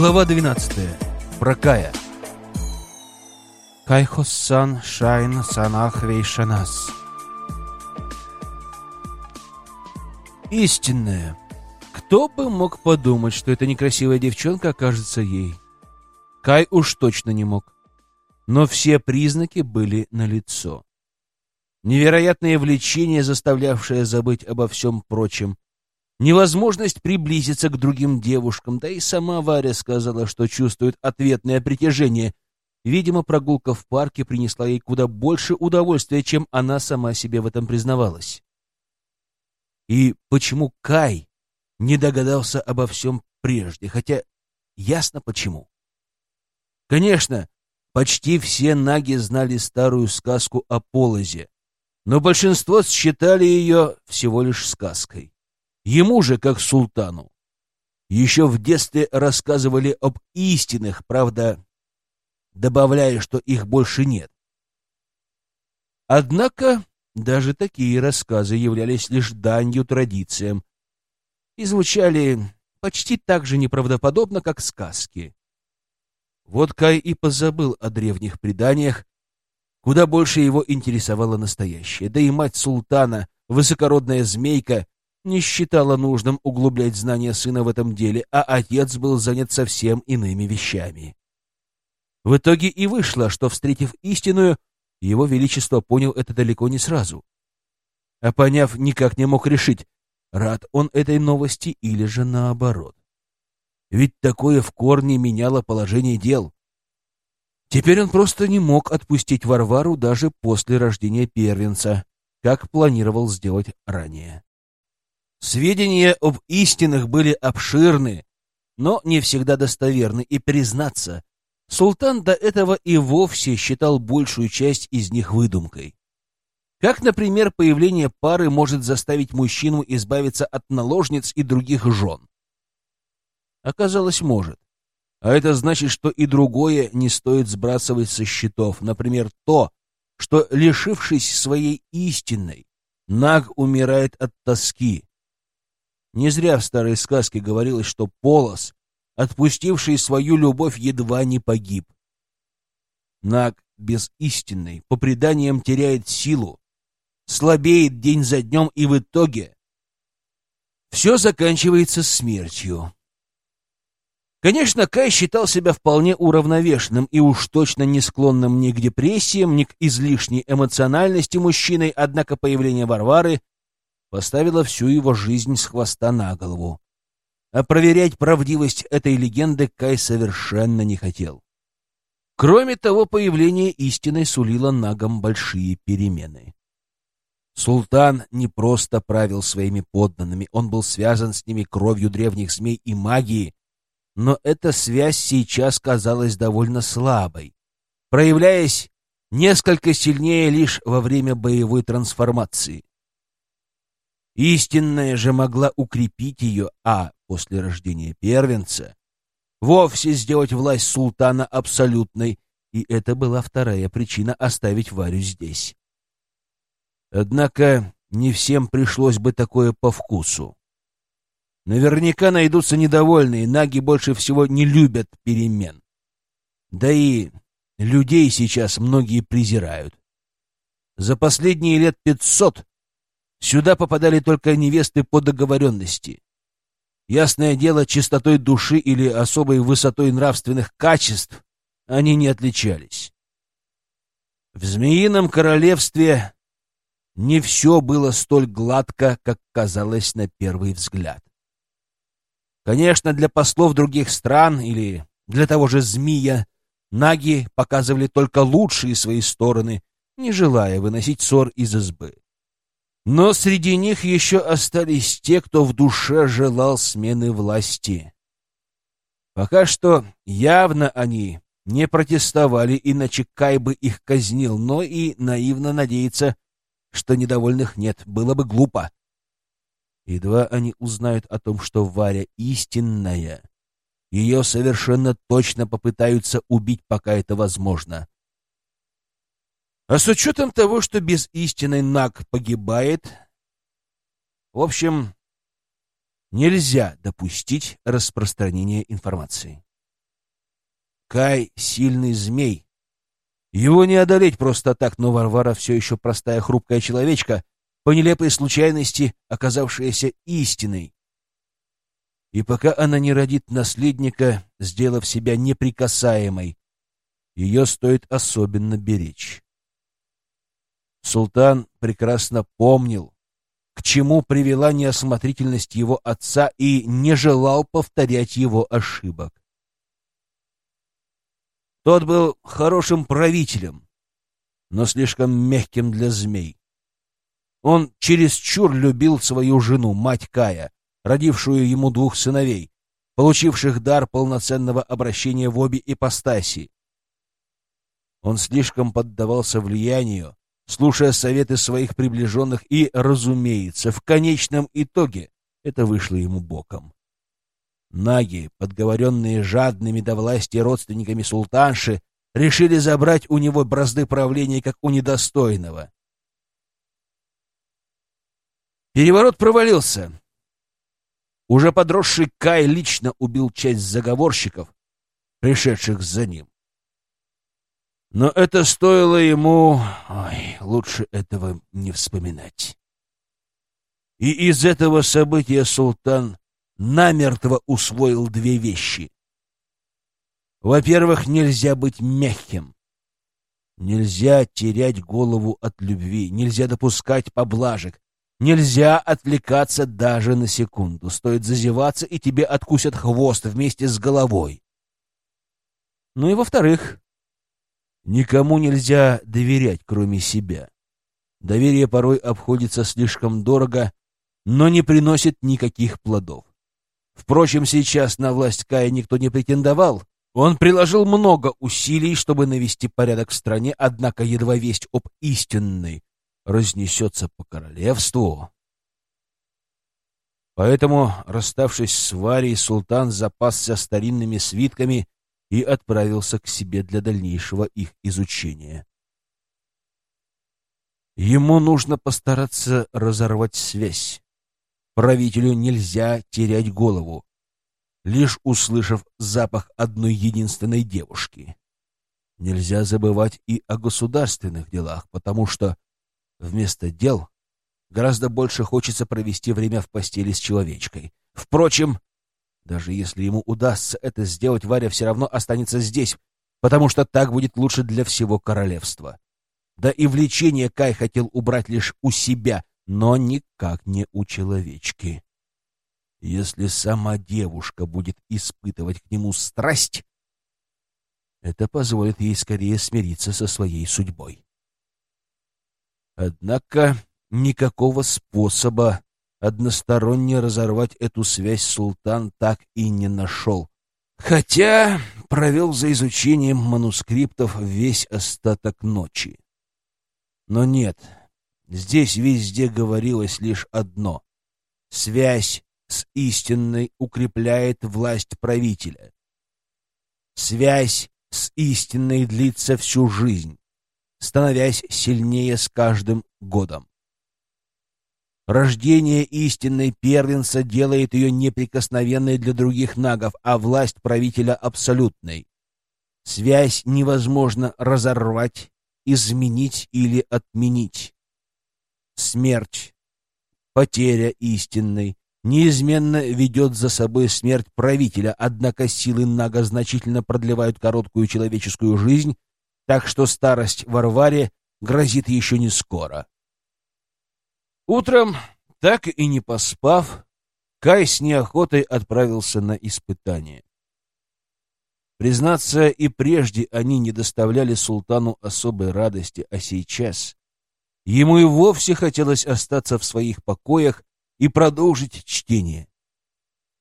Глава 12. Про Кая. Кайхос-сан шайн санах вейшанас. Истинная. Кто бы мог подумать, что эта некрасивая девчонка окажется ей? Кай уж точно не мог. Но все признаки были налицо. Невероятное влечение, заставлявшее забыть обо всем прочем, невозможность приблизиться к другим девушкам, да и сама Варя сказала, что чувствует ответное притяжение. Видимо, прогулка в парке принесла ей куда больше удовольствия, чем она сама себе в этом признавалась. И почему Кай не догадался обо всем прежде, хотя ясно почему. Конечно, почти все наги знали старую сказку о полозе, но большинство считали ее всего лишь сказкой. Ему же, как султану, еще в детстве рассказывали об истинных, правда, добавляя, что их больше нет. Однако даже такие рассказы являлись лишь данью традициям и звучали почти так же неправдоподобно, как сказки. Вот Кай и позабыл о древних преданиях, куда больше его интересовало настоящее. Да и мать султана, высокородная змейка, не считала нужным углублять знания сына в этом деле, а отец был занят совсем иными вещами. В итоге и вышло, что, встретив истинную, его Величество понял это далеко не сразу. А поняв, никак не мог решить, рад он этой новости или же наоборот. Ведь такое в корне меняло положение дел. Теперь он просто не мог отпустить Варвару даже после рождения первенца, как планировал сделать ранее. Сведения об истинах были обширны, но не всегда достоверны, и, признаться, Султан до этого и вовсе считал большую часть из них выдумкой. Как, например, появление пары может заставить мужчину избавиться от наложниц и других жен? Оказалось, может. А это значит, что и другое не стоит сбрасывать со счетов. Например, то, что, лишившись своей истинной, Наг умирает от тоски. Не зря в старой сказке говорилось, что Полос отпустивший свою любовь, едва не погиб. Наг без истинной, по преданиям, теряет силу, слабеет день за днем, и в итоге все заканчивается смертью. Конечно, Кай считал себя вполне уравновешенным и уж точно не склонным ни к депрессиям, ни к излишней эмоциональности мужчиной, однако появление Варвары поставило всю его жизнь с хвоста на голову а проверять правдивость этой легенды Кай совершенно не хотел. Кроме того, появление истины сулило нагам большие перемены. Султан не просто правил своими подданными, он был связан с ними кровью древних змей и магии, но эта связь сейчас казалась довольно слабой, проявляясь несколько сильнее лишь во время боевой трансформации. Истинная же могла укрепить ее, а после рождения первенца вовсе сделать власть султана абсолютной, и это была вторая причина оставить Варю здесь. Однако не всем пришлось бы такое по вкусу. Наверняка найдутся недовольные, наги больше всего не любят перемен. Да и людей сейчас многие презирают. За последние лет пятьсот Сюда попадали только невесты по договоренности. Ясное дело, чистотой души или особой высотой нравственных качеств они не отличались. В Змеином королевстве не все было столь гладко, как казалось на первый взгляд. Конечно, для послов других стран или для того же змея наги показывали только лучшие свои стороны, не желая выносить ссор из избы. Но среди них еще остались те, кто в душе желал смены власти. Пока что явно они не протестовали, иначе Кай бы их казнил, но и наивно надеяться, что недовольных нет, было бы глупо. Едва они узнают о том, что Варя истинная, ее совершенно точно попытаются убить, пока это возможно. А с учетом того, что без истины Наг погибает, в общем, нельзя допустить распространения информации. Кай — сильный змей. Его не одолеть просто так, но Варвара все еще простая хрупкая человечка, по нелепой случайности оказавшаяся истиной. И пока она не родит наследника, сделав себя неприкасаемой, ее стоит особенно беречь. Султан прекрасно помнил, к чему привела неосмотрительность его отца и не желал повторять его ошибок. Тот был хорошим правителем, но слишком мягким для змей. Он чересчур любил свою жену, мать Кая, родившую ему двух сыновей, получивших дар полноценного обращения в обе ипостаси. Он слишком поддавался влиянию, слушая советы своих приближенных, и, разумеется, в конечном итоге это вышло ему боком. Наги, подговоренные жадными до власти родственниками султанши, решили забрать у него бразды правления как у недостойного. Переворот провалился. Уже подросший Кай лично убил часть заговорщиков, пришедших за ним. Но это стоило ему... Ой, лучше этого не вспоминать. И из этого события султан намертво усвоил две вещи. Во-первых, нельзя быть мягким. Нельзя терять голову от любви, нельзя допускать поблажек, нельзя отвлекаться даже на секунду. Стоит зазеваться, и тебе откусят хвост вместе с головой. Ну и во-вторых, Никому нельзя доверять, кроме себя. Доверие порой обходится слишком дорого, но не приносит никаких плодов. Впрочем, сейчас на власть Кая никто не претендовал. Он приложил много усилий, чтобы навести порядок в стране, однако едва весть об истинной разнесется по королевству. Поэтому, расставшись с Варей, султан запасся старинными свитками и отправился к себе для дальнейшего их изучения. Ему нужно постараться разорвать связь. Правителю нельзя терять голову, лишь услышав запах одной единственной девушки. Нельзя забывать и о государственных делах, потому что вместо дел гораздо больше хочется провести время в постели с человечкой. Впрочем, даже если ему удастся это сделать, Варя все равно останется здесь, потому что так будет лучше для всего королевства. Да и влечение Кай хотел убрать лишь у себя, но никак не у человечки. Если сама девушка будет испытывать к нему страсть, это позволит ей скорее смириться со своей судьбой. Однако никакого способа односторонне разорвать эту связь султан так и не нашел. Хотя провел за изучением манускриптов весь остаток ночи. Но нет, здесь везде говорилось лишь одно. Связь с истинной укрепляет власть правителя. Связь с истинной длится всю жизнь, становясь сильнее с каждым годом. Рождение истинной первенца делает ее неприкосновенной для других нагов, а власть правителя абсолютной. Связь невозможно разорвать, изменить или отменить. Смерть, потеря истинной, неизменно ведет за собой смерть правителя, однако силы Нага значительно продлевают короткую человеческую жизнь, так что старость Варваре грозит еще не скоро. Утром, так и не поспав, Кай с неохотой отправился на испытание. Признаться, и прежде они не доставляли султану особой радости, а сейчас ему и вовсе хотелось остаться в своих покоях и продолжить чтение.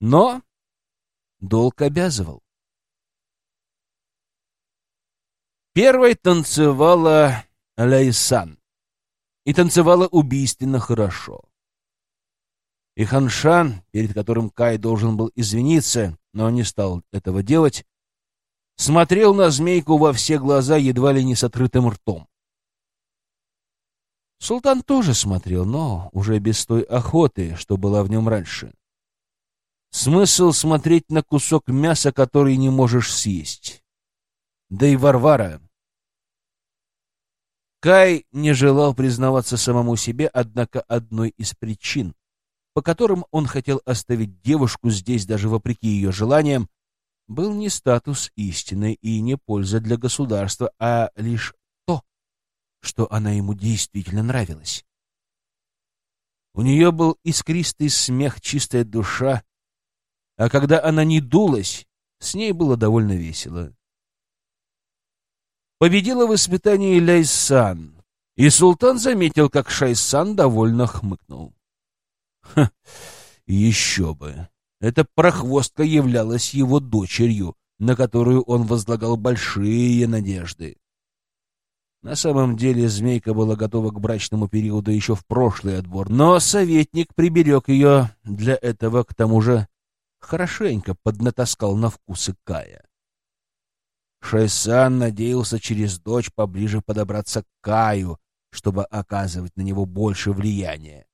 Но долг обязывал. Первой танцевала Лайсан и танцевала убийственно хорошо. И Ханшан, перед которым Кай должен был извиниться, но не стал этого делать, смотрел на змейку во все глаза едва ли не с открытым ртом. Султан тоже смотрел, но уже без той охоты, что была в нем раньше. Смысл смотреть на кусок мяса, который не можешь съесть. да и Варвара. Кай не желал признаваться самому себе, однако одной из причин, по которым он хотел оставить девушку здесь даже вопреки ее желаниям, был не статус истины и не польза для государства, а лишь то, что она ему действительно нравилась. У нее был искристый смех, чистая душа, а когда она не дулась, с ней было довольно весело. Победила в испытании Ляйсан, и султан заметил, как Шайсан довольно хмыкнул. Ха, еще бы! Эта прохвостка являлась его дочерью, на которую он возлагал большие надежды. На самом деле змейка была готова к брачному периоду еще в прошлый отбор, но советник приберег ее для этого, к тому же хорошенько поднатаскал на вкусы Кая. Шайсан надеялся через дочь поближе подобраться к Каю, чтобы оказывать на него больше влияния.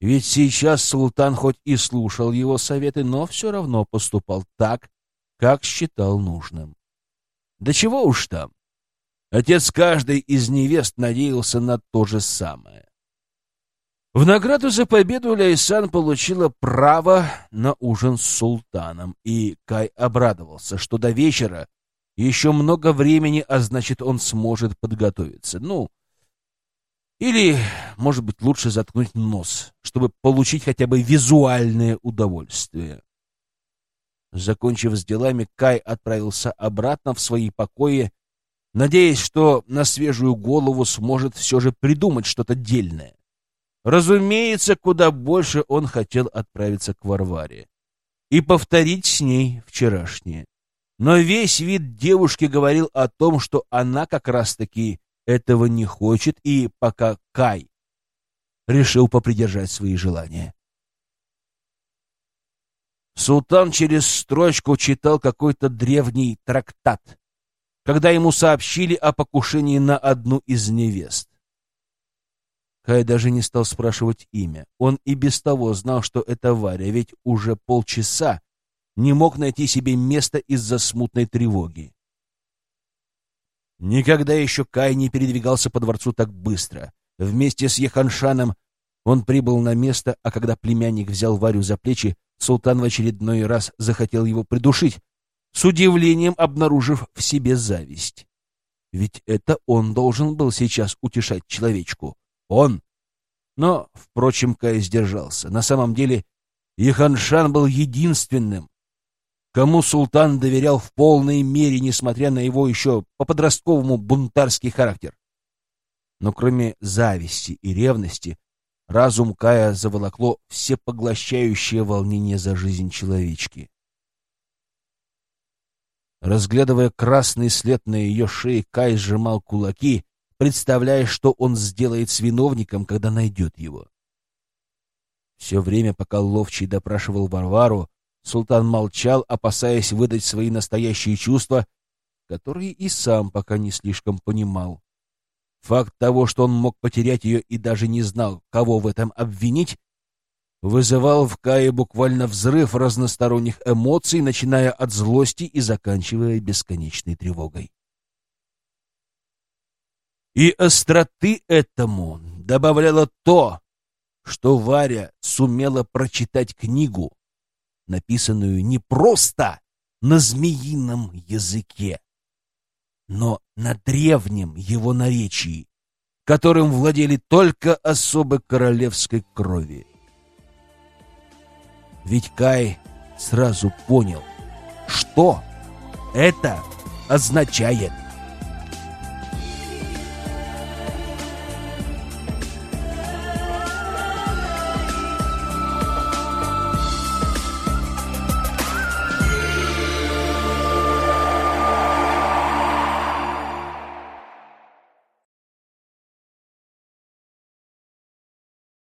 Ведь сейчас султан хоть и слушал его советы, но все равно поступал так, как считал нужным. Да чего уж там. Отец каждой из невест надеялся на то же самое. В награду за победу Ляйсан получила право на ужин с султаном, и Кай обрадовался, что до вечера еще много времени, а значит, он сможет подготовиться. Ну, или, может быть, лучше заткнуть нос, чтобы получить хотя бы визуальное удовольствие. Закончив с делами, Кай отправился обратно в свои покои, надеясь, что на свежую голову сможет все же придумать что-то дельное. Разумеется, куда больше он хотел отправиться к Варваре и повторить с ней вчерашнее. Но весь вид девушки говорил о том, что она как раз-таки этого не хочет, и пока Кай решил попридержать свои желания. Султан через строчку читал какой-то древний трактат, когда ему сообщили о покушении на одну из невест. Кай даже не стал спрашивать имя. Он и без того знал, что это Варя, ведь уже полчаса не мог найти себе места из-за смутной тревоги. Никогда еще Кай не передвигался по дворцу так быстро. Вместе с Еханшаном он прибыл на место, а когда племянник взял Варю за плечи, султан в очередной раз захотел его придушить, с удивлением обнаружив в себе зависть. Ведь это он должен был сейчас утешать человечку. Он! Но, впрочем, Кай сдержался. На самом деле, Еханшан был единственным, кому султан доверял в полной мере, несмотря на его еще по-подростковому бунтарский характер. Но кроме зависти и ревности, разум Кая заволокло всепоглощающее волнение за жизнь человечки. Разглядывая красный след на ее шее, Кай сжимал кулаки, представляя, что он сделает с виновником, когда найдет его. Все время, пока Ловчий допрашивал Варвару, Султан молчал, опасаясь выдать свои настоящие чувства, которые и сам пока не слишком понимал. Факт того, что он мог потерять ее и даже не знал, кого в этом обвинить, вызывал в Кае буквально взрыв разносторонних эмоций, начиная от злости и заканчивая бесконечной тревогой. И остроты этому добавляло то, что Варя сумела прочитать книгу, написанную не просто на змеином языке, но на древнем его наречии, которым владели только особы королевской крови. Ведь Кай сразу понял, что это означает.